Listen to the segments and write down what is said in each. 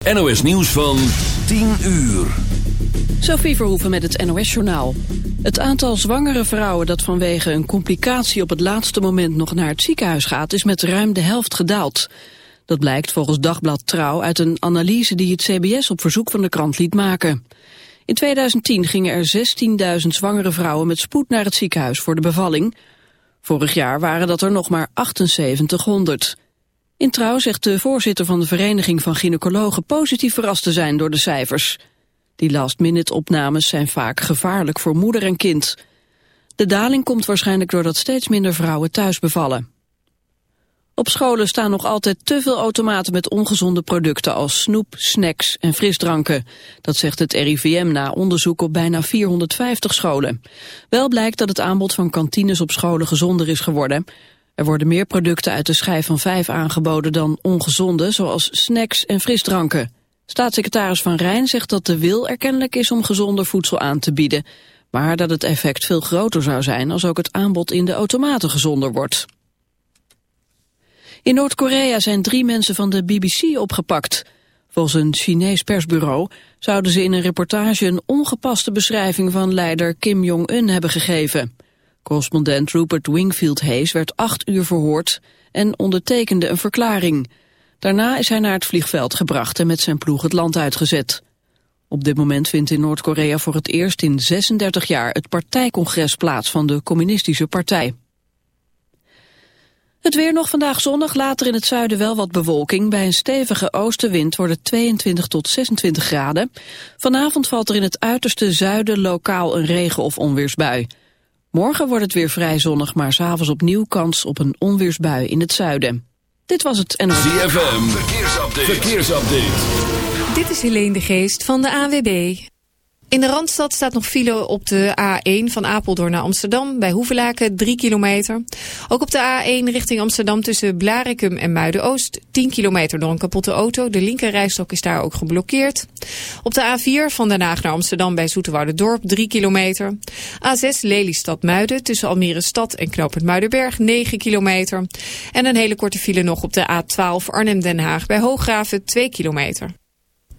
NOS Nieuws van 10 uur. Sophie Verhoeven met het NOS-journaal. Het aantal zwangere vrouwen dat vanwege een complicatie op het laatste moment nog naar het ziekenhuis gaat, is met ruim de helft gedaald. Dat blijkt volgens Dagblad Trouw uit een analyse die het CBS op verzoek van de krant liet maken. In 2010 gingen er 16.000 zwangere vrouwen met spoed naar het ziekenhuis voor de bevalling. Vorig jaar waren dat er nog maar 7800. In Trouw zegt de voorzitter van de Vereniging van Gynaecologen positief verrast te zijn door de cijfers. Die last-minute opnames zijn vaak gevaarlijk voor moeder en kind. De daling komt waarschijnlijk doordat steeds minder vrouwen thuis bevallen. Op scholen staan nog altijd te veel automaten met ongezonde producten als snoep, snacks en frisdranken. Dat zegt het RIVM na onderzoek op bijna 450 scholen. Wel blijkt dat het aanbod van kantines op scholen gezonder is geworden. Er worden meer producten uit de schijf van vijf aangeboden dan ongezonde, zoals snacks en frisdranken. Staatssecretaris Van Rijn zegt dat de wil erkennelijk is om gezonder voedsel aan te bieden, maar dat het effect veel groter zou zijn als ook het aanbod in de automaten gezonder wordt. In Noord-Korea zijn drie mensen van de BBC opgepakt. Volgens een Chinees persbureau zouden ze in een reportage een ongepaste beschrijving van leider Kim Jong-un hebben gegeven. Correspondent Rupert Wingfield Hayes werd acht uur verhoord en ondertekende een verklaring. Daarna is hij naar het vliegveld gebracht en met zijn ploeg het land uitgezet. Op dit moment vindt in Noord-Korea voor het eerst in 36 jaar het partijcongres plaats van de communistische partij. Het weer nog vandaag zonnig, later in het zuiden wel wat bewolking. Bij een stevige oostenwind wordt het 22 tot 26 graden. Vanavond valt er in het uiterste zuiden lokaal een regen- of onweersbui. Morgen wordt het weer vrij zonnig, maar s'avonds opnieuw kans op een onweersbui in het zuiden. Dit was het en ZFM, verkeersupdate. verkeersupdate. Dit is Helene de Geest van de AWB. In de Randstad staat nog file op de A1 van Apeldoorn naar Amsterdam... bij Hoevelaken 3 kilometer. Ook op de A1 richting Amsterdam tussen Blarikum en Muiden-Oost... 10 kilometer door een kapotte auto. De linkerrijstok is daar ook geblokkeerd. Op de A4 van Den Haag naar Amsterdam bij Dorp 3 kilometer. A6 Lelystad-Muiden tussen Almere Stad en Knopend Muidenberg 9 kilometer. En een hele korte file nog op de A12 Arnhem-Den Haag bij Hooggraven 2 kilometer.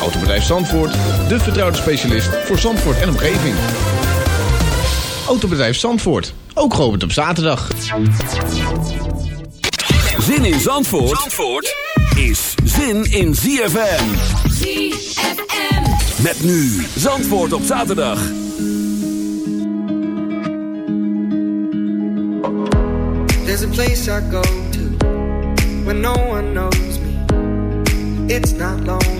Autobedrijf Zandvoort, de vertrouwde specialist voor Zandvoort en omgeving. Autobedrijf Zandvoort, ook geopend op zaterdag. Zin in Zandvoort, Zandvoort is zin in ZFM. ZFM. Met nu Zandvoort op zaterdag. There's a place I go to when no one knows me. It's not lonely,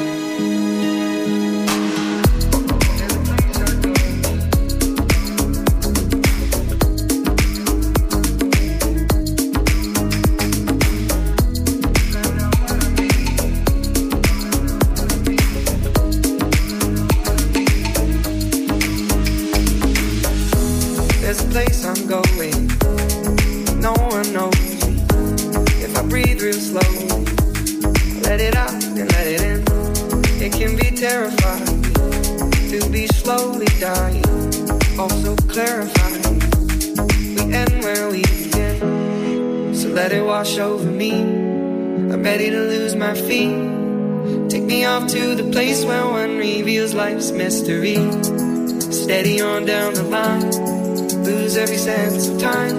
Mystery. Steady on down the line lose every sense of time.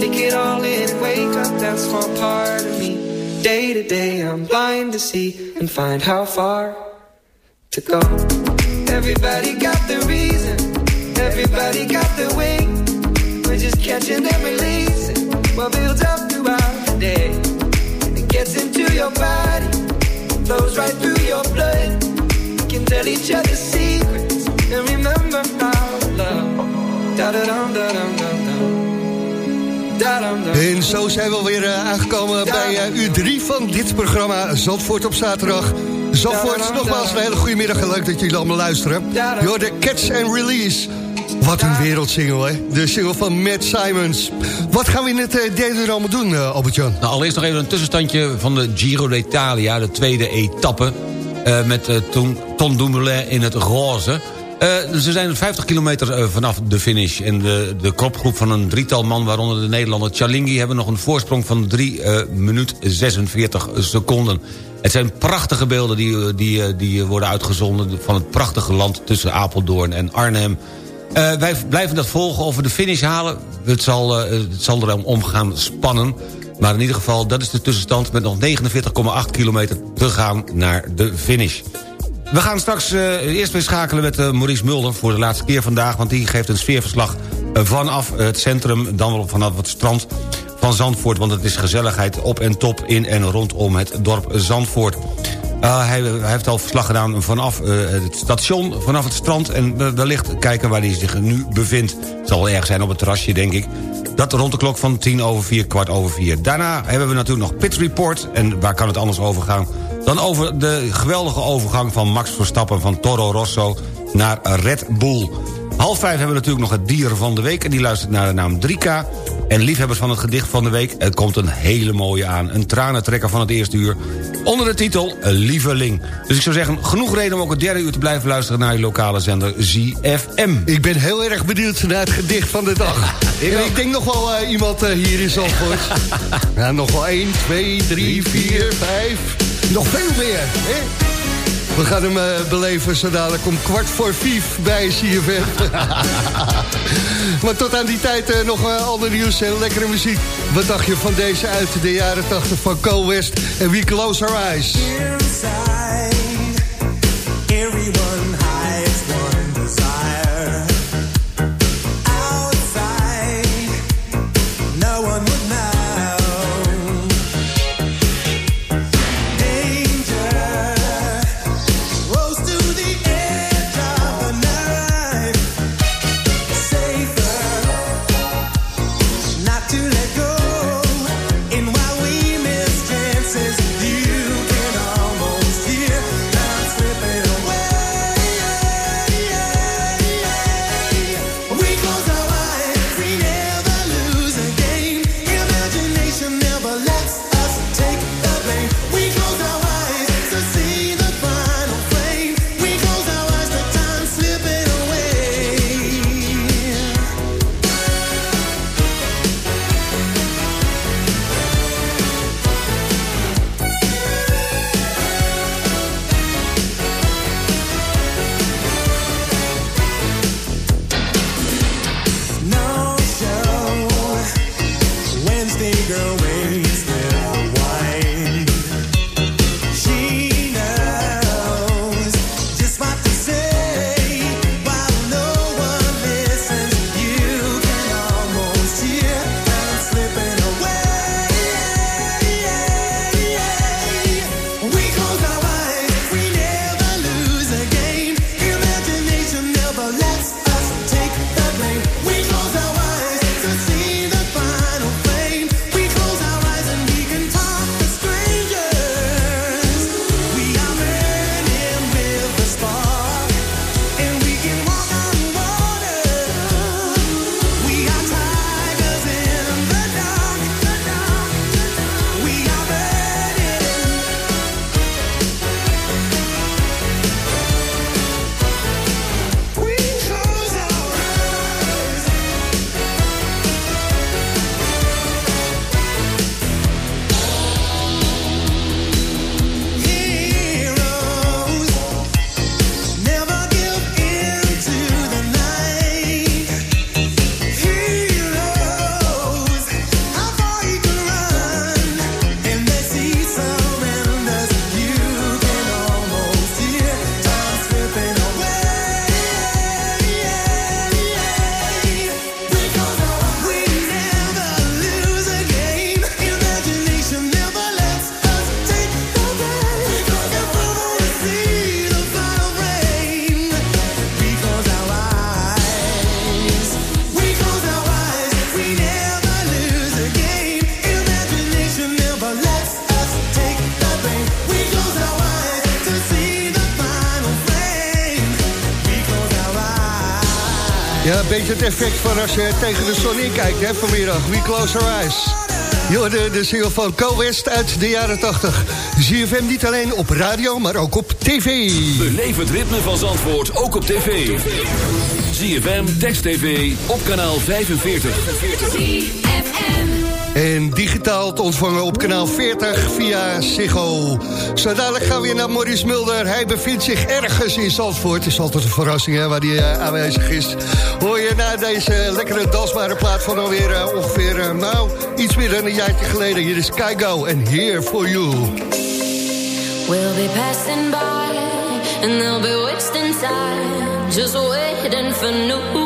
Take it all in and wake up that small part of me. Day to day, I'm blind to see and find how far to go. Tell each other secrets and remember how to love. En zo zijn we alweer uh, aangekomen bij uh, uur 3 van dit programma Zandvoort op zaterdag. Zandvoort, nogmaals een hele goede middag en leuk dat jullie allemaal luisteren. Hoort de Catch and Release. Wat een wereldsingle, hè? De single van Matt Simons. Wat gaan we in het uh, derde uur allemaal doen, uh, Albert-Jan? Nou, allereerst nog even een tussenstandje van de Giro d'Italia, de tweede etappe. Uh, met Ton, Ton Dumoulin in het roze. Uh, ze zijn 50 kilometer vanaf de finish. En de, de kopgroep van een drietal man, waaronder de Nederlander Chalingi... hebben nog een voorsprong van 3 uh, minuut 46 seconden. Het zijn prachtige beelden die, die, die worden uitgezonden... van het prachtige land tussen Apeldoorn en Arnhem. wij blijven dat volgen we de finish halen. Het zal, het zal er om gaan spannen. Maar in ieder geval, dat is de tussenstand... met nog 49,8 kilometer te gaan naar de finish. We gaan straks uh, eerst weer schakelen met uh, Maurice Mulder... voor de laatste keer vandaag, want die geeft een sfeerverslag... Uh, vanaf het centrum, dan wel vanaf het strand van Zandvoort... want het is gezelligheid op en top in en rondom het dorp Zandvoort. Hij, hij, heeft al verslag gedaan vanaf het station, vanaf het strand... en wellicht kijken waar hij zich nu bevindt. Het zal erg zijn op het terrasje, denk ik. Dat rond de klok van tien over vier, kwart over vier. Daarna hebben we natuurlijk nog Pit Report... en waar kan het anders over gaan dan over de geweldige overgang van Max Verstappen van Toro Rosso naar Red Bull. Half vijf hebben we natuurlijk nog het dier van de week... en die luistert naar de naam 3K. En liefhebbers van het gedicht van de week... er komt een hele mooie aan. Een tranentrekker van het eerste uur. Onder de titel Lieveling. Dus ik zou zeggen, genoeg reden om ook het derde uur te blijven luisteren... naar je lokale zender ZFM. Ik ben heel erg benieuwd naar het gedicht van de dag. ik, ik denk nog wel uh, iemand uh, hier in Zandvoort. ja, nog wel 1, 2, 3, 4, 5... Nog veel meer, hè? We gaan hem uh, beleven zo dadelijk om kwart voor vijf bij CFM. maar tot aan die tijd uh, nog uh, ander nieuws en lekkere muziek. Wat dacht je van deze uit de jaren 80 van Co West en We Close Our Eyes? Inside, everyone beetje het effect van als je tegen de zon in kijkt, hè, vanmiddag. We close our eyes. Jo, de, de single van Co West uit de jaren 80. ZFM niet alleen op radio, maar ook op tv. Beleef het ritme van Zandvoort, ook op tv. ZFM, Text TV, op kanaal 45. En digitaal te ontvangen op kanaal 40 via Ziggo. Zo dadelijk gaan we weer naar Maurice Mulder. Hij bevindt zich ergens in Zandvoort. Het is altijd een verrassing hè, waar hij uh, aanwezig is. Hoor je na deze lekkere dansbare plaat van alweer uh, ongeveer... Uh, nou, iets meer dan een jaartje geleden. Hier is Kaigo en Here For You. We'll be passing by And they'll be wasting time Just waiting for new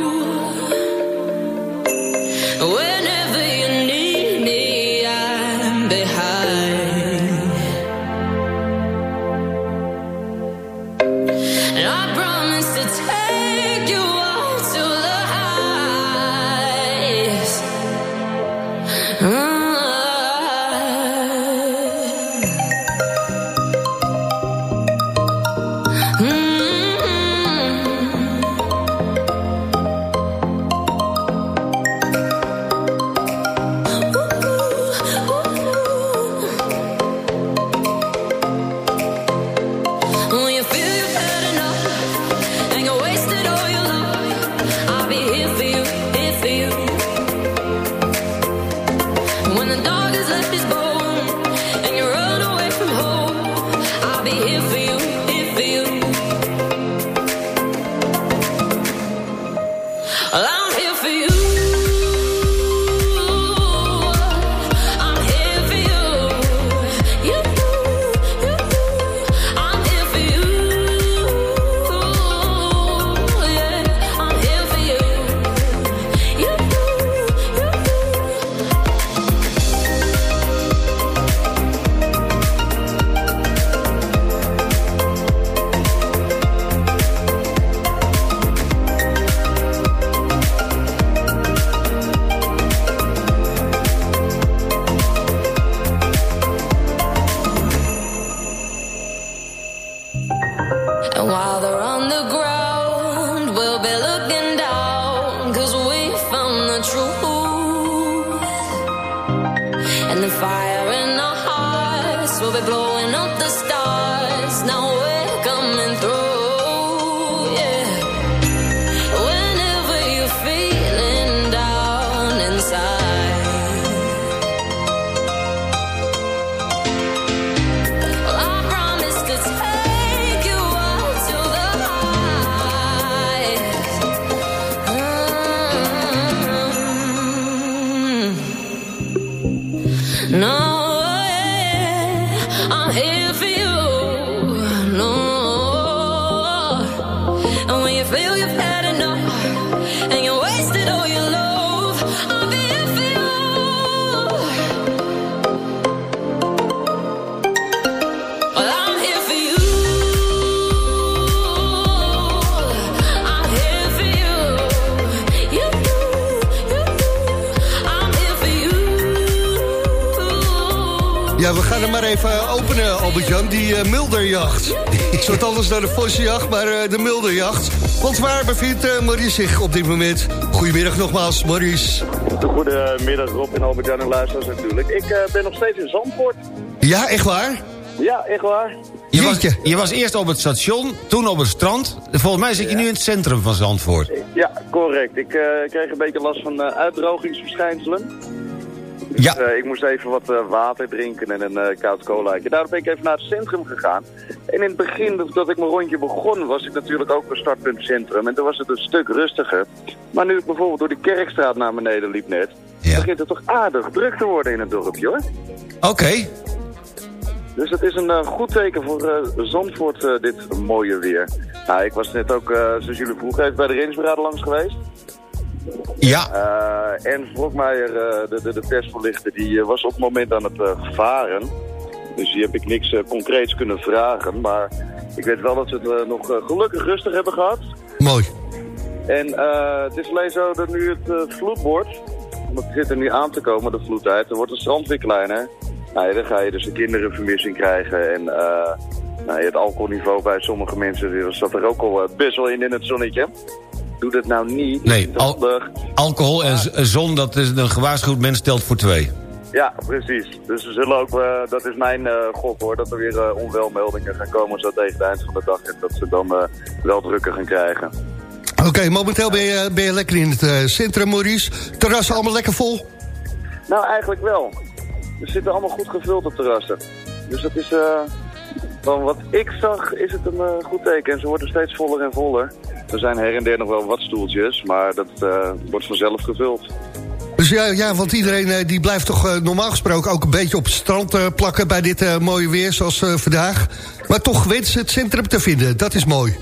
Ik soort anders dan de Vossenjacht, maar uh, de Mulderjacht. Want waar bevindt uh, Maurice zich op dit moment? Goedemiddag nogmaals, Maurice. Goedemiddag Rob en Albert-Jan en luisteraars natuurlijk. Ik uh, ben nog steeds in Zandvoort. Ja, echt waar? Ja, echt waar. Je was, je was eerst op het station, toen op het strand. Volgens mij zit je nu in het centrum van Zandvoort. Ja, correct. Ik uh, kreeg een beetje last van uh, uitdrogingsverschijnselen. Dus, ja. ik moest even wat water drinken en een koud colaatje. Daarom ben ik even naar het centrum gegaan. En in het begin, dat ik mijn rondje begon, was ik natuurlijk ook bij startpunt centrum. En toen was het een stuk rustiger. Maar nu ik bijvoorbeeld door de Kerkstraat naar beneden liep net... Ja. begint het toch aardig druk te worden in het dorpje, hoor. Oké. Okay. Dus het is een uh, goed teken voor uh, Zandvoort, uh, dit mooie weer. Nou, ik was net ook, zoals jullie vroegen, even bij de reddingsbrigade langs geweest. Ja. en Vlokmeijer, de, de, de persverlichter, die was op het moment aan het varen. Dus die heb ik niks concreets kunnen vragen. Maar ik weet wel dat ze het nog gelukkig rustig hebben gehad. Mooi. En het is alleen zo dat nu het vloed wordt. Want het zit er nu aan te komen, de vloedtijd. Er wordt een strand weer kleiner. Nou, ja, dan ga je dus de kinderenvermissing krijgen. En eh, nou, het alcoholniveau bij sommige mensen zat er ook al eh, best wel in in het zonnetje. Doe dat nou niet. Nee, al-. Alcohol en zon, dat is een gewaarschuwd mens stelt voor twee. Ja, precies. Dus we zullen ook, eh, dat is mijn eh gok hoor, dat er weer eh, onwelmeldingen gaan komen zo tegen het eind van de dag. En dat ze dan wel drukker gaan krijgen. Oké, momenteel ben je, ben je lekker in het centrum, Maurice. Terrassen allemaal lekker vol? Nou, eigenlijk wel. Er zitten allemaal goed gevuld op terrassen. Dus dat is, van wat ik zag, is het een goed teken. En ze worden steeds voller en voller. Er zijn her en der nog wel wat stoeltjes, maar dat wordt vanzelf gevuld. Dus ja, ja want iedereen eh, die blijft toch eh, normaal gesproken ook een beetje op het strand eh, plakken bij dit eh, mooie weer zoals eh, vandaag. Maar toch weten ze het centrum te vinden, dat is mooi.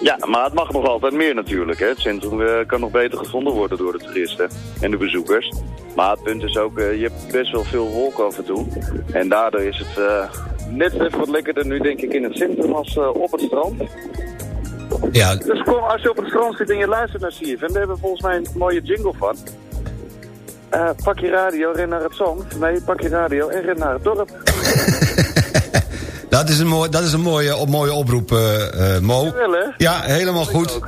Ja, maar het mag nog altijd meer natuurlijk. Hè. Het centrum kan nog beter gevonden worden door de toeristen en de bezoekers. Maar het punt is ook, je hebt best wel veel wolken af en toe. En daardoor is het eh, net even wat lekkerder nu denk ik in het centrum als op het strand. Ja, Dus kom, als je op het strand zit en je luistert naar CFM, daar hebben we volgens mij een mooie jingle van. Eh, pak je radio, ren naar het zand. Nee, pak je radio en ren naar het dorp. dat is een, mooi, dat is een mooie, op, mooie oproep, eh, Mo. Jawel, hè? Ja, helemaal goed.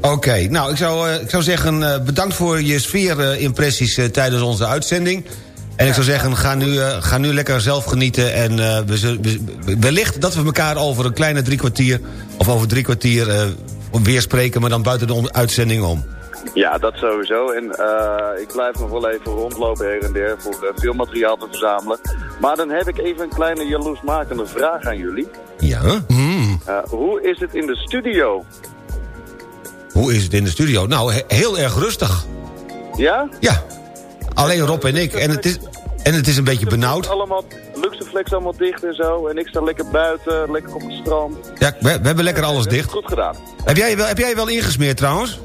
Oké, nou, ik zou, ik zou zeggen, bedankt voor je sfeerimpressies tijdens onze uitzending. En ik zou zeggen, ga nu, ga nu lekker zelf genieten. En we wellicht dat we elkaar over een kleine drie kwartier... of over drie kwartier weer spreken, maar dan buiten de uitzending om. Ja, dat sowieso. En eh, ik blijf nog wel even rondlopen her en der voor eh, veel materiaal te verzamelen. Maar dan heb ik even een kleine jaloersmakende vraag aan jullie. Ja? Eh, hoe is het in de studio? Hoe is het in de studio? Nou, he- heel erg rustig. Ja? Ja, alleen Rob en ik. En het is, en het is een beetje benauwd. Allemaal, Luxeflex allemaal dicht en zo. En ik sta lekker buiten, lekker op het strand. Ja, we, we hebben lekker alles dicht. Goed gedaan. Heb jij, wel, heb jij wel ingesmeerd trouwens?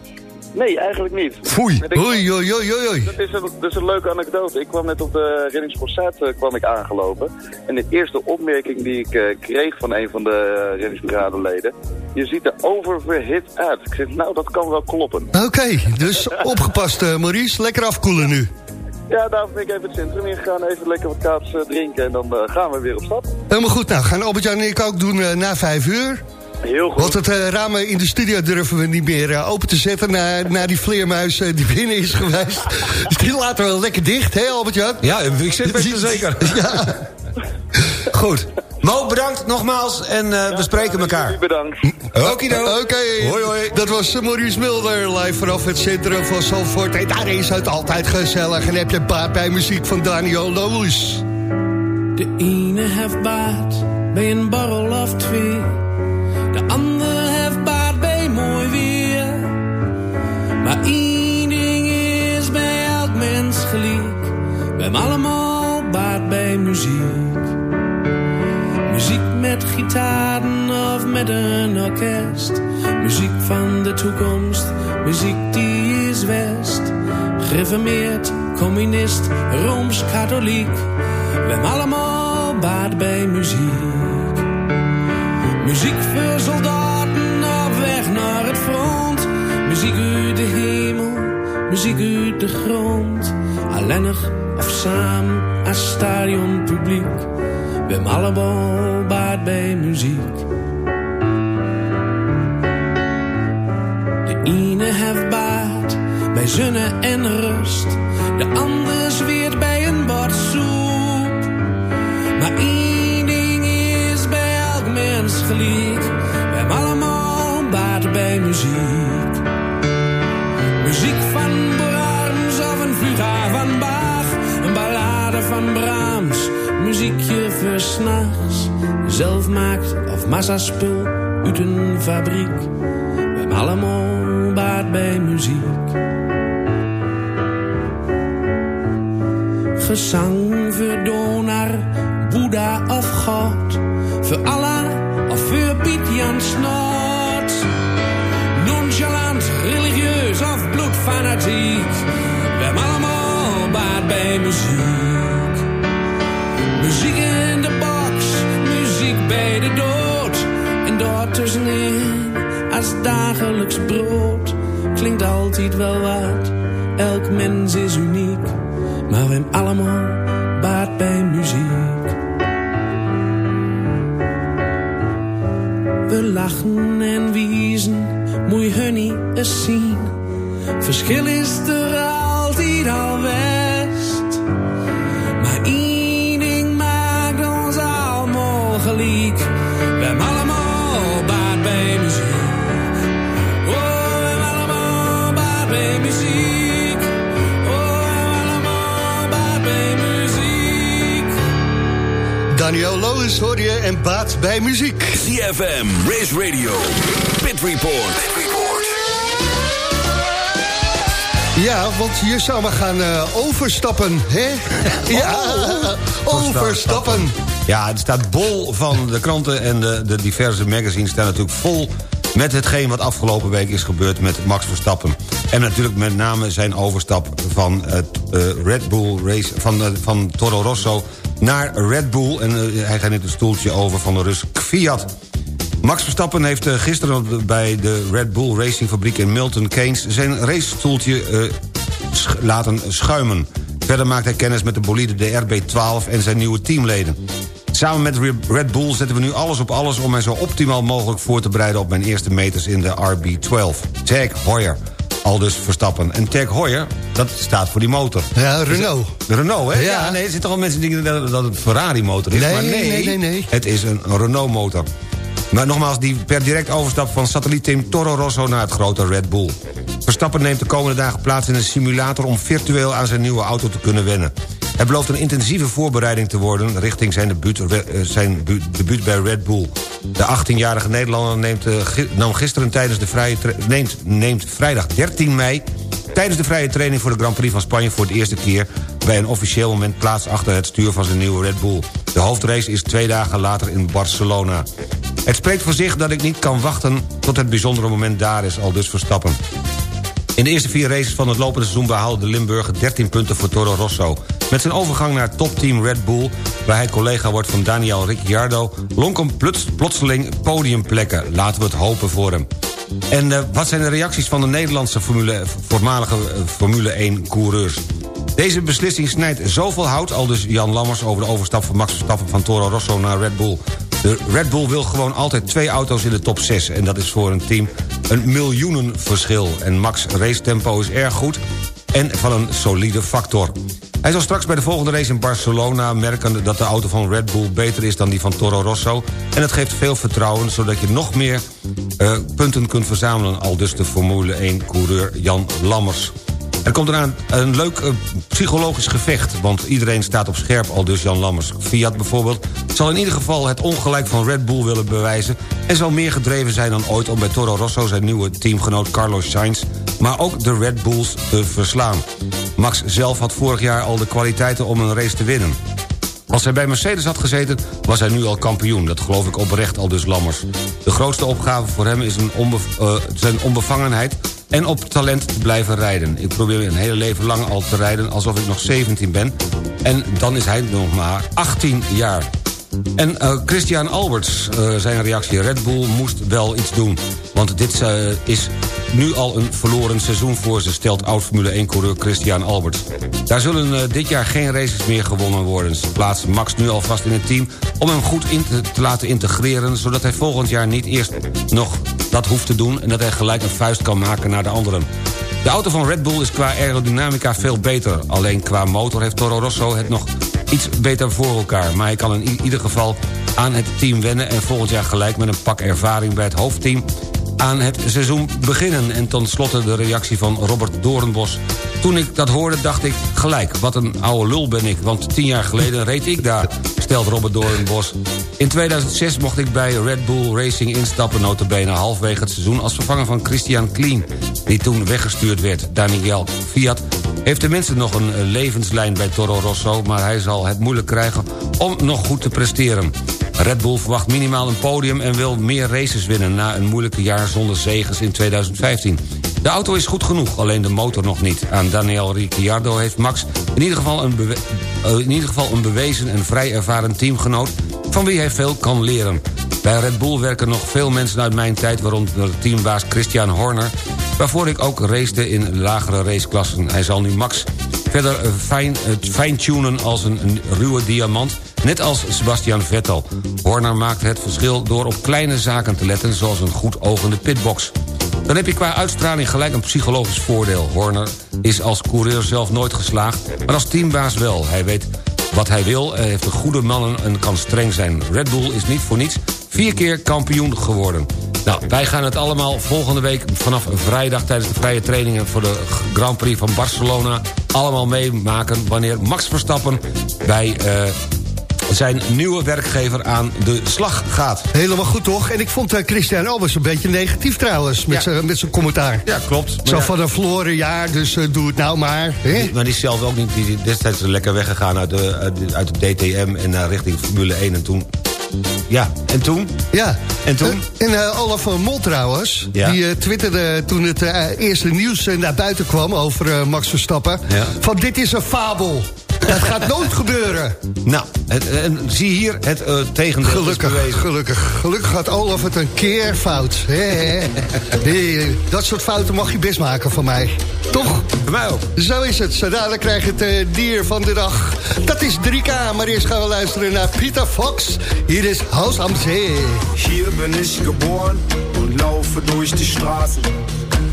Nee, eigenlijk niet. Foei. Oei, oei, oei, oei. Dat is, een, dat is een leuke anekdote. Ik kwam net op de reddingspost eh, kwam ik aangelopen. En de eerste opmerking die ik eh, kreeg van een van de uh, reddingsbrigadeleden... Je ziet er oververhit uit. Ik zeg, nou, dat kan wel kloppen. Oké, dus opgepast eh, Maurice, lekker afkoelen nu. Ja, daarom ben ik even het centrum ingegaan. Even lekker wat kaats eh, drinken en dan eh, gaan we weer op stap. Helemaal goed, nou gaan Albert-Jan en ik ook doen eh, na vijf uur. Heel goed. Want het eh, ramen in de studio durven we niet meer eh, open te zetten... na, na die vleermuis eh, die binnen is geweest. Dus die laten we wel lekker dicht, hè Albert-Jan? Ja, ik zit best wel zeker. Ja. Goed. Mo, bedankt nogmaals en eh, we spreken elkaar. Bedankt. Oké, Hoi, hoi. dat was Maurice Mulder live vanaf het centrum van Zandvoort. En daar is het altijd gezellig. En heb je baat bij muziek van Daniel Loos. De ene heeft baat bij een borrel of twee. De ander heeft baat bij mooi weer. Maar één ding is bij elk mens gelijk. We hebben allemaal baat bij muziek. Muziek met gitaren of met een orkest. Muziek van de toekomst, muziek die is west. Gereformeerd, communist, rooms-katholiek. We hebben allemaal baat bij muziek. Muziek voor soldaten op weg naar het front. Muziek uit de hemel, muziek uit de grond. Alleenig of samen als stadionpubliek. We hebben allemaal baat bij muziek. De ene heeft baat bij zonne en rust. De ander gelijk. We hebben allemaal baat bij muziek. Muziek van Brahms of een fuga van Bach. Een ballade van Brahms. Muziekje voor s'nachts. Zelf maakt of massaspul uit een fabriek. We hebben allemaal baat bij muziek. Gezang voor Donar, Boeddha of God. Voor Allah Piet Jan Snot. Nonchalant, religieus of bloedfanatiek. We hebben allemaal baat bij muziek. Muziek in de box, muziek bij de dood. En daartussenin, als dagelijks brood. Klinkt altijd wel wat, elk mens is uniek. Maar we hebben allemaal en wiezen, moet je hun niet eens zien. Verschil is er altijd al best. Maar één ding maakt ons allemaal gelijk. We hebben allemaal baat bij muziek. Oh, we hebben allemaal baat bij muziek. Hoor je en baat bij muziek. CFM, Race Radio, Pit Report. Ja, want je zou maar gaan eh, overstappen, hè? Ja, overstappen. Ja, het staat bol van de kranten en de, de diverse magazines staan natuurlijk vol met hetgeen wat afgelopen week is gebeurd met Max Verstappen. En natuurlijk met name zijn overstap van het eh, Red Bull race, van, eh, van Toro Rosso naar Red Bull. En eh, hij gaat net een stoeltje over van de Rus Fiat. Max Verstappen heeft eh, gisteren bij de Red Bull Racing fabriek in Milton Keynes... zijn racestoeltje eh, laten schuimen. Verder maakt hij kennis met de bolide de RB12 en zijn nieuwe teamleden. Samen met Re- Red Bull zetten we nu alles op alles... om mij zo optimaal mogelijk voor te bereiden op mijn eerste meters in de RB12. Tag Heuer, aldus Verstappen. En Tag Heuer, dat staat voor die motor. Ja, Renault. Renault, hè? Ja. Ja, nee, er zitten al mensen die denken dat, dat het Ferrari-motor is. Nee, maar nee, nee, nee, nee. het is een Renault-motor. Maar nogmaals, die per direct overstap van satellietteam Toro Rosso naar het grote Red Bull. Verstappen neemt de komende dagen plaats in een simulator... om virtueel aan zijn nieuwe auto te kunnen wennen. Het belooft een intensieve voorbereiding te worden... richting zijn debuut, eh, zijn bu- debuut bij Red Bull. De 18-jarige Nederlander neemt, eh, nam gisteren tijdens de vrije neemt, neemt vrijdag 13 mei... tijdens de vrije training voor de Grand Prix van Spanje... voor de eerste keer bij een officieel moment plaats achter het stuur van zijn nieuwe Red Bull. De hoofdrace is twee dagen later in Barcelona. Het spreekt voor zich dat ik niet kan wachten tot het bijzondere moment daar is, al dus Verstappen. In de eerste vier races van het lopende seizoen behaalde de Limburger 13 punten voor Toro Rosso. Met zijn overgang naar topteam Red Bull, waar hij collega wordt van Daniel Ricciardo... lonk hem plots, plotseling podiumplekken. Laten we het hopen voor hem. En eh, wat zijn de reacties van de Nederlandse Formule, voormalige eh, Formule 1-coureurs? Deze beslissing snijdt zoveel hout, al dus Jan Lammers... over de overstap van Max Verstappen van Toro Rosso naar Red Bull. De Red Bull wil gewoon altijd twee auto's in de top 6... en dat is voor een team een miljoenenverschil. En Max' racetempo is erg goed en van een solide factor. Hij zal straks bij de volgende race in Barcelona merken... dat de auto van Red Bull beter is dan die van Toro Rosso... en het geeft veel vertrouwen, zodat je nog meer eh, punten kunt verzamelen... al dus de Formule 1-coureur Jan Lammers. Er komt eraan een leuk eh, psychologisch gevecht... want iedereen staat op scherp, al dus Jan Lammers. Fiat bijvoorbeeld zal in ieder geval het ongelijk van Red Bull willen bewijzen... en zal meer gedreven zijn dan ooit om bij Toro Rosso... zijn nieuwe teamgenoot Carlos Sainz... maar ook de Red Bulls te verslaan. Max zelf had vorig jaar al de kwaliteiten om een race te winnen. Als hij bij Mercedes had gezeten, was hij nu al kampioen. Dat geloof ik oprecht al dus Lammers. De grootste opgave voor hem is een onbe- eh, zijn onbevangenheid... en op talent te blijven rijden. Ik probeer een hele leven lang al te rijden alsof ik nog 17 ben. En dan is hij nog maar 18 jaar. En eh, Christian Alberts, eh, zijn reactie... Red Bull moest wel iets doen. Want dit eh, is nu al een verloren seizoen voor ze... stelt oud-Formule 1-coureur Christian Alberts. Daar zullen dit jaar geen races meer gewonnen worden. Ze plaatsen Max nu alvast in het team... om hem goed in te, te laten integreren... zodat hij volgend jaar niet eerst nog dat hoeft te doen... en dat hij gelijk een vuist kan maken naar de anderen. De auto van Red Bull is qua aerodynamica veel beter. Alleen qua motor heeft Toro Rosso het nog iets beter voor elkaar. Maar hij kan in ieder geval aan het team wennen... en volgend jaar gelijk met een pak ervaring bij het hoofdteam aan het seizoen beginnen. En ten slotte de reactie van Robert Doornbos. Toen ik dat hoorde dacht ik gelijk, wat een oude lul ben ik. Want tien jaar geleden reed ik daar, stelt Robert Doornbos. In 2006 mocht ik bij Red Bull Racing instappen... notabene halfwege het seizoen als vervanger van Christian Kleen... die toen weggestuurd werd. Daniel Fiat heeft tenminste nog een eh, levenslijn bij Toro Rosso... maar hij zal het moeilijk krijgen om nog goed te presteren. Red Bull verwacht minimaal een podium en wil meer races winnen... na een moeilijke jaar zonder zegens in 2015. De auto is goed genoeg, alleen de motor nog niet. Aan Daniel Ricciardo heeft Max in ieder geval een, eh, in ieder geval een bewezen en vrij ervaren teamgenoot... van wie hij veel kan leren. Bij Red Bull werken nog veel mensen uit mijn tijd... waaronder teambaas Christian Horner... waarvoor ik ook racete in lagere raceklassen. Hij zal nu Max verder eh, fijn, het fine-tunen als een, ruwe diamant... Net als Sebastian Vettel. Horner maakt het verschil door op kleine zaken te letten... zoals een goed ogende pitbox. Dan heb je qua uitstraling gelijk een psychologisch voordeel. Horner is als coureur zelf nooit geslaagd, maar als teambaas wel. Hij weet wat hij wil, heeft een goede mannen en kan streng zijn. Red Bull is niet voor niets vier keer kampioen geworden. Nou, wij gaan het allemaal volgende week vanaf vrijdag... tijdens de vrije trainingen voor de Grand Prix van Barcelona... allemaal meemaken wanneer Max Verstappen bij... Uh, zijn nieuwe werkgever aan de slag gaat. Helemaal goed, toch? En ik vond uh, Christian Albers een beetje negatief trouwens... met ja. zijn commentaar. Ja, klopt. Zo ja. van een verloren jaar, dus uh, doe het nou maar. Hè? Maar die is zelf ook niet... Die destijds lekker weggegaan uit de, uit de, uit de DTM... en naar richting Formule 1 en toen ja, en toen? Ja. En toen? En uh, Olaf van Mol trouwens, ja. die uh, twitterde toen het uh, eerste nieuws naar buiten kwam over Max Verstappen... Ja. van dit is een fabel. Dat gaat nooit gebeuren. Nou, het, en zie hier het uh, tegendeel Gelukkig, gelukkig. Gelukkig gaat Olaf het een keer fout. nee, dat soort fouten mag je best maken van mij. Toch? Bij mij ook. Zo is het. Zo dadelijk krijg je het uh, dier van de dag. Dat is 3K, maar eerst gaan we luisteren naar Peter Fox. Hier is Haus am See. Hier bin ich geboren und laufe durch die Straßen.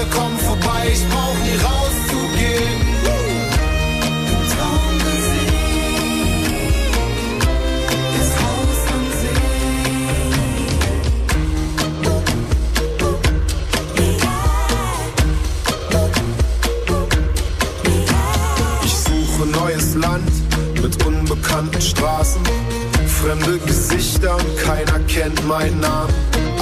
Alle kommen vorbei, ich brauch nie rauszugehen. Ich suche neues Land mit unbekannten Straßen. Fremde Gesichter und keiner kennt meinen Namen.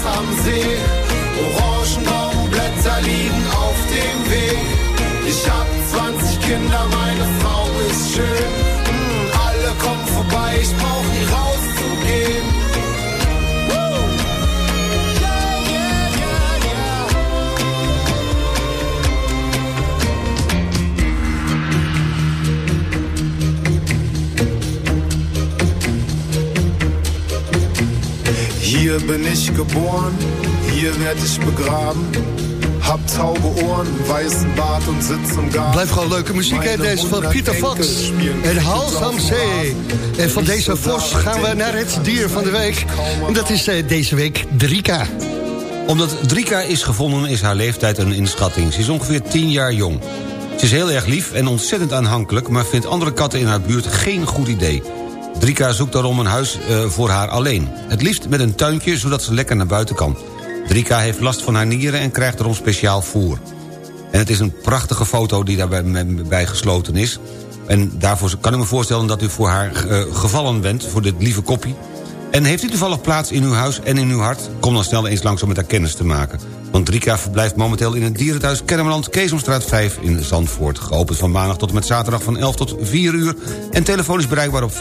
Haus am See. Orangenbaumblätter liegen auf dem Weg. Ich hab 20 Kinder, meine Frau ist schön. Hier bin ich geboren, hier werd ich begraben. Hab taube Ohren, weißen Bart und sitz im Garten. Blijft gewoon leuke muziek, hè? Deze van Pieter Fox en Hals am See. En van deze Vos gaan we naar het dier van de week. En dat is uh, deze week 3K. Omdat 3K is gevonden is haar leeftijd een inschatting. Ze is ongeveer 10 jaar jong. Ze is heel erg lief en ontzettend aanhankelijk... maar vindt andere katten in haar buurt geen goed idee. 3K zoekt daarom een huis uh, voor haar alleen. Het liefst met een tuintje, zodat ze lekker naar buiten kan. 3K heeft last van haar nieren en krijgt erom speciaal voer. En het is een prachtige foto die daarbij bij gesloten is. En daarvoor kan ik me voorstellen dat u voor haar uh, gevallen bent... voor dit lieve koppie. En heeft u toevallig plaats in uw huis en in uw hart? Kom dan snel eens langs om met haar kennis te maken. Want Drika verblijft momenteel in het dierenthuis Kennemerland... Keesomstraat 5 in Zandvoort. Geopend van maandag tot en met zaterdag van 11 tot 4 uur. En telefonisch bereikbaar op 571-3888.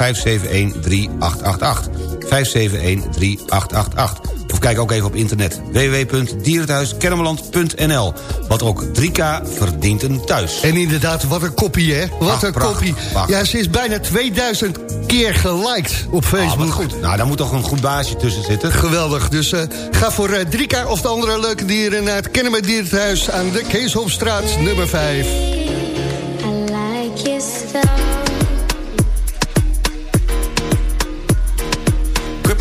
571-3888. Of kijk ook even op internet www.dierenthuiskennemerland.nl. Wat ook 3K verdient een thuis. En inderdaad, wat een kopie, hè? Wat Ach, een kopie. Ja, ze is bijna 2000 keer geliked op Facebook. Ah, wat goed. Nou, daar moet toch een goed baasje tussen zitten. Geweldig. Dus eh, ga voor eh, 3K of de andere leuke dieren... naar het Kennemer Dierenthuis aan de Keeshofstraat nummer 5. I like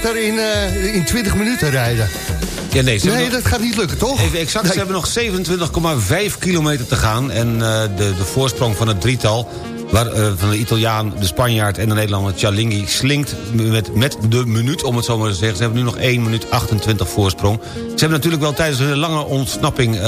Kilometer in, eh, in 20 minuten rijden. Ja, nee, Nee, nog- dat gaat niet lukken, toch? Even exact, ze hebben nog 27,5 kilometer te gaan. En eh, de, de voorsprong van het drietal... Waar, eh, van de Italiaan, de Spanjaard en de Nederlander Cialinghi... slinkt met, met de minuut, om het zo maar te zeggen. Ze hebben nu nog 1 minuut 28 voorsprong. Ze hebben natuurlijk wel tijdens hun lange ontsnapping...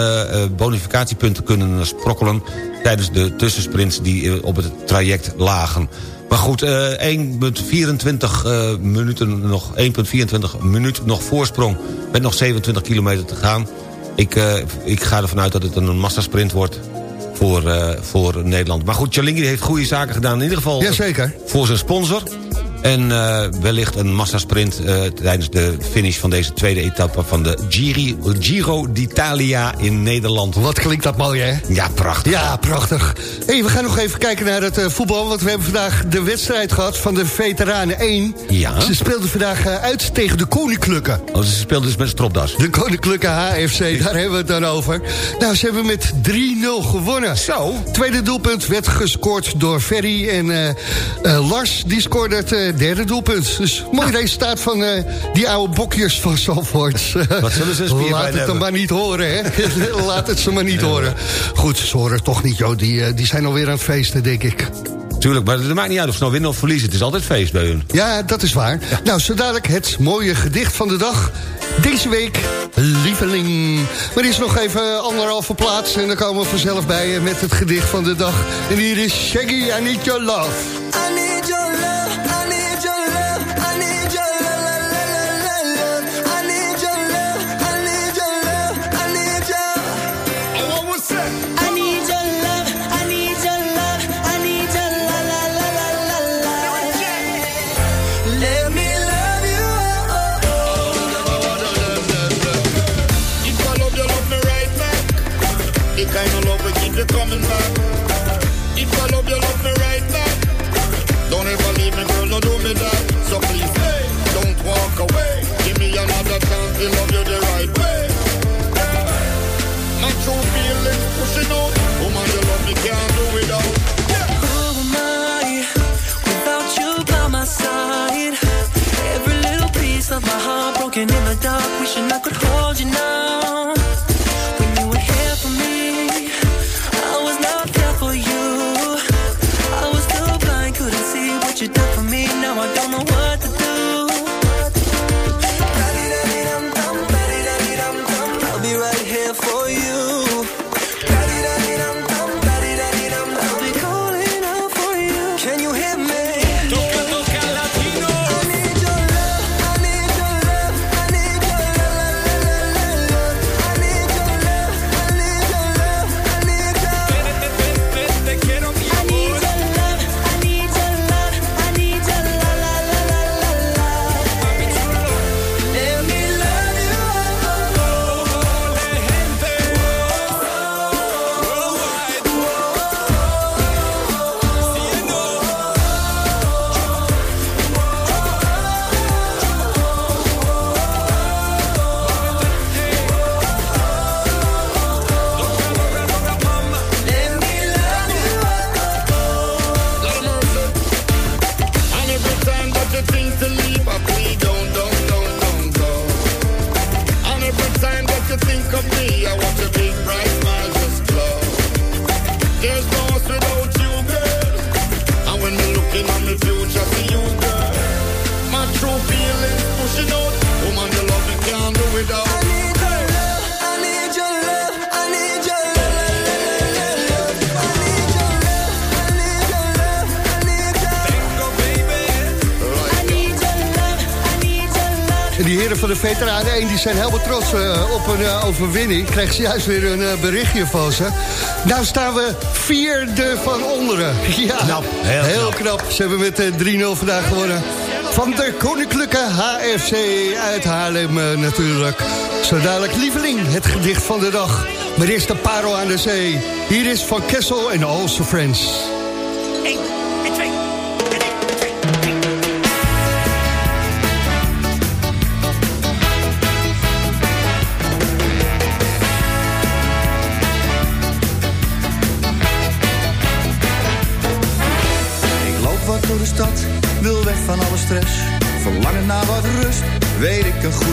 bonificatiepunten kunnen sprokkelen... tijdens de tussensprints die op het traject lagen. Maar goed, eh 1,24 eh, minuten nog, 1,24 minuut nog voorsprong... met nog 27 kilometer te gaan. Ik, eh, ik ga ervan uit dat het een massasprint wordt voor, eh, voor Nederland. Maar goed, Chalingi heeft goede zaken gedaan. In ieder geval Jazeker. voor zijn sponsor. En eh, wellicht een massasprint eh, tijdens de finish van deze tweede etappe... van de Giri, Giro d'Italia in Nederland. Wat klinkt dat mooi, hè? Ja, prachtig. Ja, prachtig. Hey, we gaan nog even kijken naar het eh, voetbal... want we hebben vandaag de wedstrijd gehad van de Veteranen 1. Ja. Ze speelden vandaag uit tegen de Koninklijke. Oh, ze speelden dus met stropdas. De Koninklijke HFC, daar hebben we het dan over. Nou, ze hebben met 3-0 gewonnen. Zo. Tweede doelpunt werd gescoord door Ferry. En Lars, die scoorde het derde doelpunt. Dus mooi resultaat van eh, die oude bokjes van Zandvoort. Wat zullen ze Laat het hebben? dan maar niet horen, hè. Laat het ze maar niet horen. Goed, ze horen toch niet, joh. Die, eh, die zijn alweer aan het feesten, denk ik. Tuurlijk, maar het maakt niet uit of ze nou winnen of verliezen. Het is altijd feest bij hun. Ja, dat is waar. Nou, zo dadelijk het mooie gedicht van de dag. Deze week, lieveling. Maar er is nog even anderhalve plaats en dan komen we vanzelf bij je met het gedicht van de dag. En hier is Shaggy, I Need Your Love. I need your zijn helemaal trots eh, op een eh, overwinning. Kreeg ze juist weer een eh, berichtje van ze. Nou staan we vierde van onderen. Ja, heel, knap. Ze hebben met 3-0 vandaag gewonnen. Van de Koninklijke HFC uit Haarlem natuurlijk. Zo dadelijk lieveling, het gedicht van de dag. Maar eerst de parel aan de zee. Hier is Van Kessel en All Friends.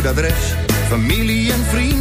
adres. Familie en vrienden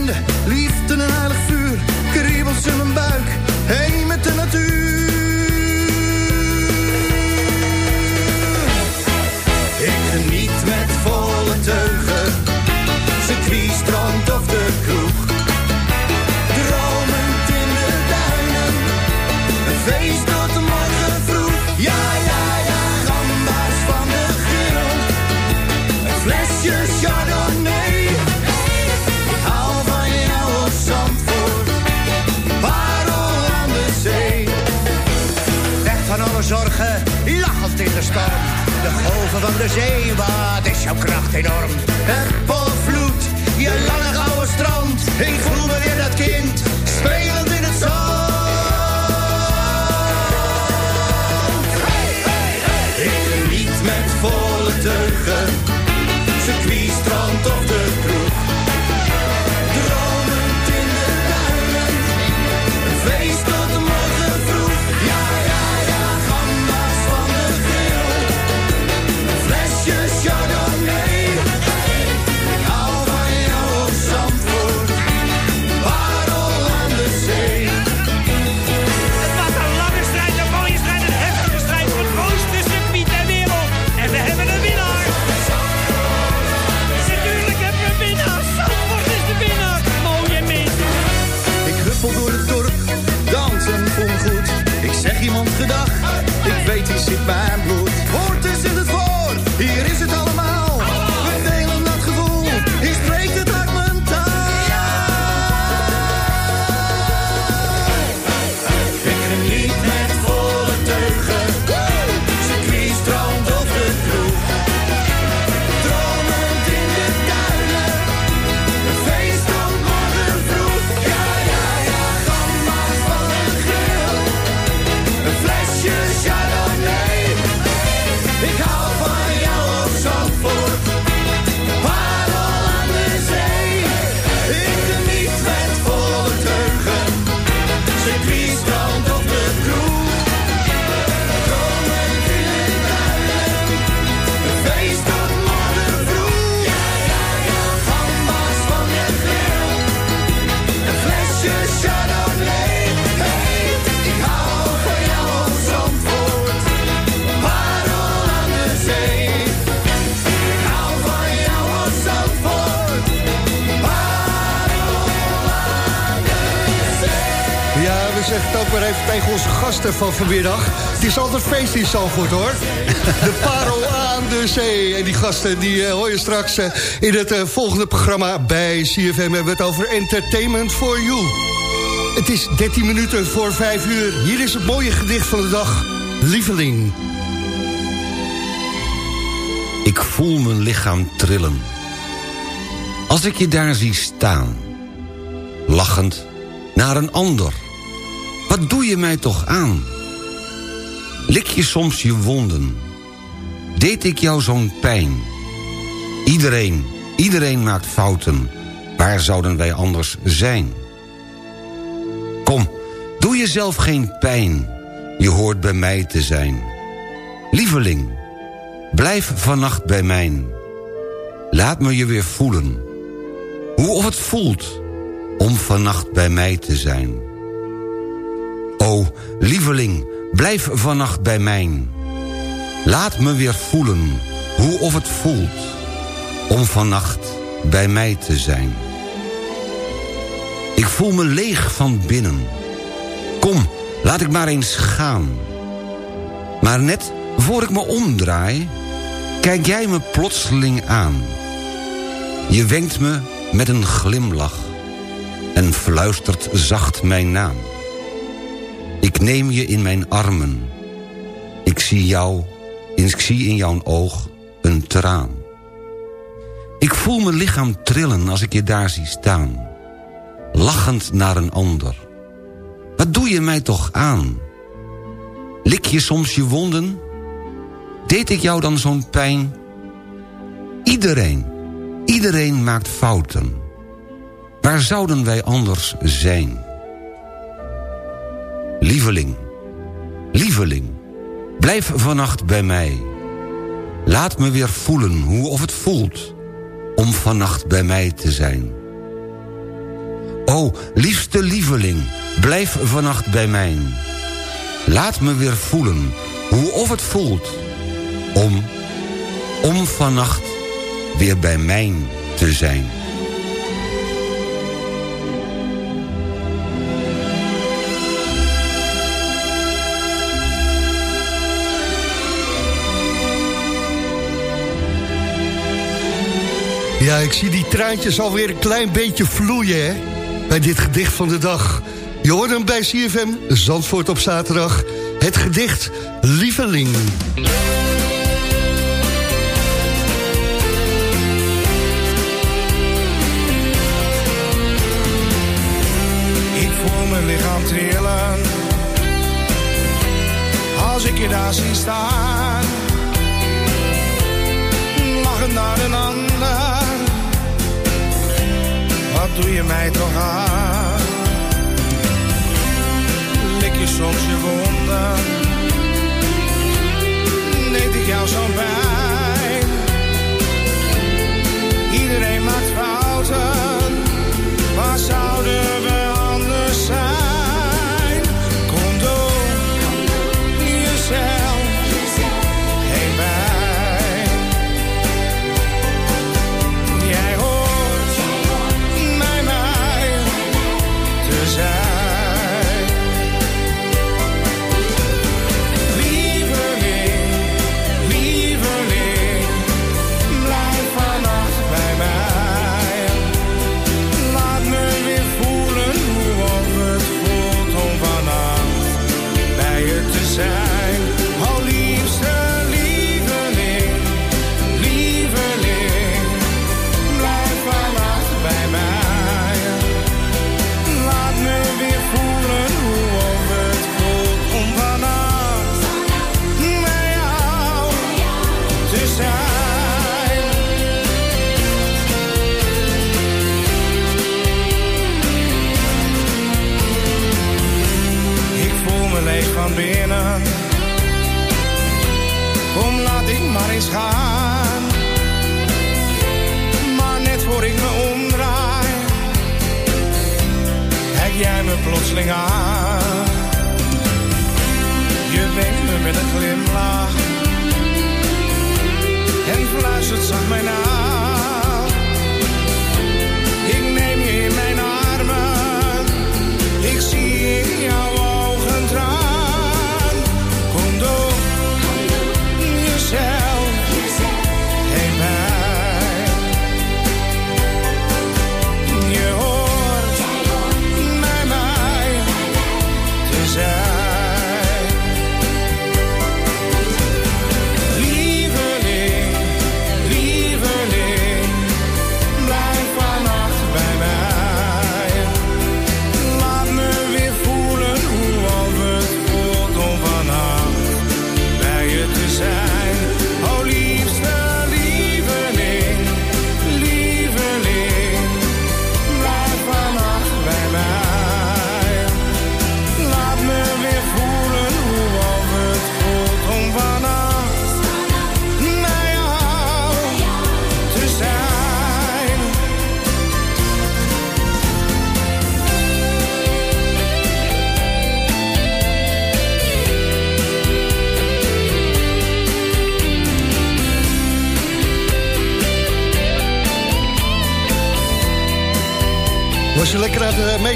gedacht maar even tegen onze gasten van vanmiddag. Het is altijd feest in Zandvoort, hoor. De parel aan de zee. En die gasten die uh, hoor je straks uh, in het uh, volgende programma bij CFM. Hebben het over Entertainment for You. Het is 13 minuten voor 5 uur. Hier is het mooie gedicht van de dag. Lieveling. Ik voel mijn lichaam trillen. Als ik je daar zie staan. Lachend naar een ander. Wat doe je mij toch aan? Lik je soms je wonden? Deed ik jou zo'n pijn? Iedereen, iedereen maakt fouten. Waar zouden wij anders zijn? Kom, doe jezelf geen pijn. Je hoort bij mij te zijn. Lieveling, blijf vannacht bij mij. Laat me je weer voelen. Hoe of het voelt om vannacht bij mij te zijn. O, lieveling, blijf vannacht bij mij. Laat me weer voelen hoe of het voelt om vannacht bij mij te zijn. Ik voel me leeg van binnen. Kom, laat ik maar eens gaan. Maar net voor ik me omdraai, kijk jij me plotseling aan. Je wenkt me met een glimlach en fluistert zacht mijn naam. Ik neem je in mijn armen. Ik zie jou, ik zie in jouw oog een traan. Ik voel mijn lichaam trillen als ik je daar zie staan. Lachend naar een ander. Wat doe je mij toch aan? Lik je soms je wonden? Deed ik jou dan zo'n pijn? Iedereen, iedereen maakt fouten. Waar zouden wij anders zijn? Lieveling, lieveling, blijf vannacht bij mij. Laat me weer voelen hoe of het voelt om vannacht bij mij te zijn. O, liefste lieveling, blijf vannacht bij mij. Laat me weer voelen hoe of het voelt om, om vannacht weer bij mij te zijn. Ja, ik zie die traantjes alweer een klein beetje vloeien, hè? Bij dit gedicht van de dag. Je hoort hem bij CFM, Zandvoort op zaterdag. Het gedicht Lieveling. Ik voel mijn lichaam trillen. Als ik je daar zie staan. Lachend naar een ander doe je mij toch aan? Lik je soms je wonden? Deed ik jou zo'n pijn? Iedereen maakt fouten, waar zouden we anders zijn?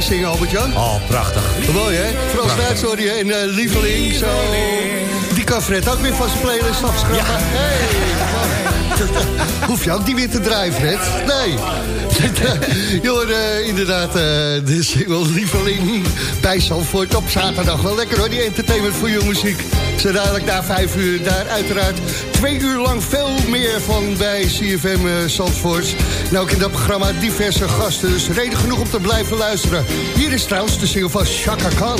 Meezingen, Albert-Jan? Oh, prachtig. Mooi, hè? Frans-Duits hoor je en uh, Lieveling. Zo. Die kan Fred ook weer van zijn playlist. Ja. Hey, Hoef je ook niet weer te draaien, Fred. Nee. Joh, uh, inderdaad, uh, de single Lieveling bij Zandvoort op zaterdag. Wel lekker hoor, die entertainment voor je muziek. Zo dadelijk na vijf uur, daar uiteraard twee uur lang veel meer van bij CFM uh, Zandvoort. En ook in dat programma diverse gasten, dus reden genoeg om te blijven luisteren. Hier is trouwens de single van Chaka Khan.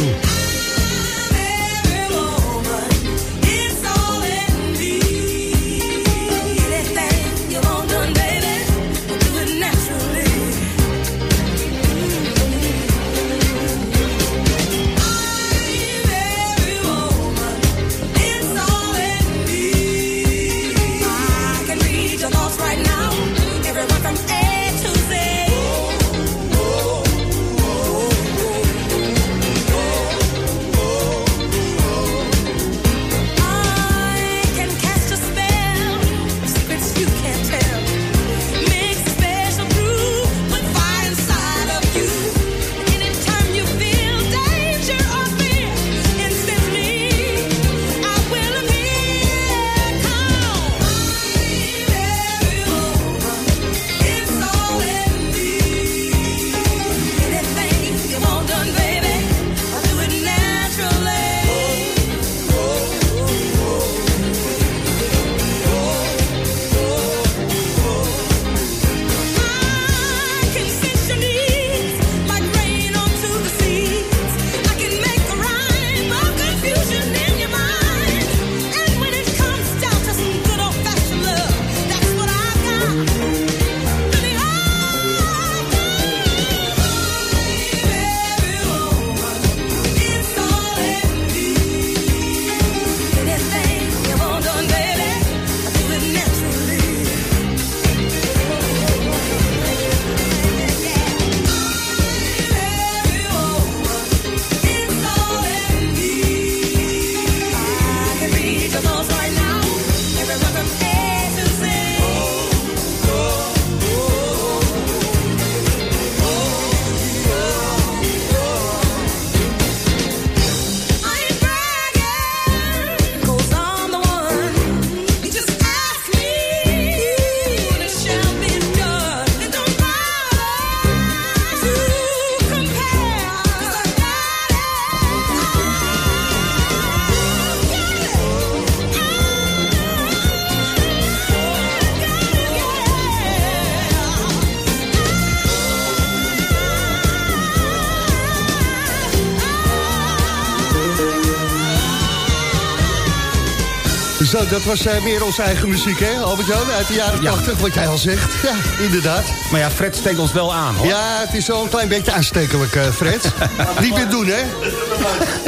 Zo, dat was uh, meer onze eigen muziek, hè, Albert-Jan? Uit de jaren 80, wat jij al zegt. Ja, inderdaad. Maar ja, Fred steekt ons wel aan, hoor. Ja, het is wel een klein beetje aanstekelijk, uh, Fred. Niet meer doen, hè?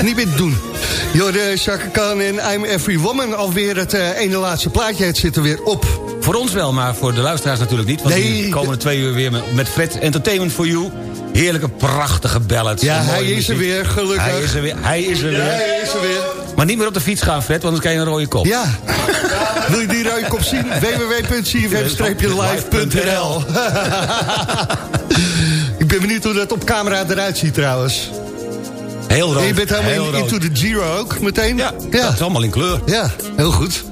Niet meer doen. Jorde, Chaka Khan en I'm Every Woman. Alweer het uh, ene laatste plaatje, het zit er weer op. Voor ons wel, maar voor de luisteraars natuurlijk niet. Want nee, de komende twee uur weer met, Fred Entertainment for You. Heerlijke, prachtige ballads. Ja, hij is er weer, gelukkig. Hij is er weer. Hij is er weer. Hij is er weer. Maar niet meer op de fiets gaan, Fred, want dan krijg je een rode kop. Ja. Wil je die rode kop zien? www.cfm-live.nl Ik ben benieuwd hoe dat op camera eruit ziet trouwens. Heel rood. En je bent helemaal in, into the Giro ook meteen? Ja, ja, dat is allemaal in kleur. Ja, heel goed.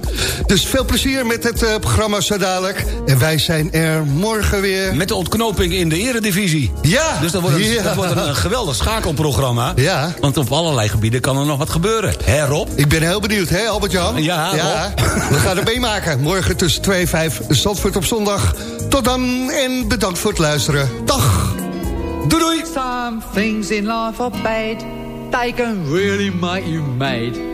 Dus veel plezier met het uh, programma zo dadelijk. En wij zijn er morgen weer. Met de ontknoping in de eredivisie. Ja. Dus dat wordt een, ja. dat wordt een, een, geweldig schakelprogramma. Ja. Want op allerlei gebieden kan er nog wat gebeuren. Hè Rob? Ik ben heel benieuwd, hè Albert-Jan? Ja, ja. We gaan er meemaken. Morgen tussen 2 en 5 Zandvoort op zondag. Tot dan en bedankt voor het luisteren. Dag. Doei doei. Some things in life are bad. They can really make you mad.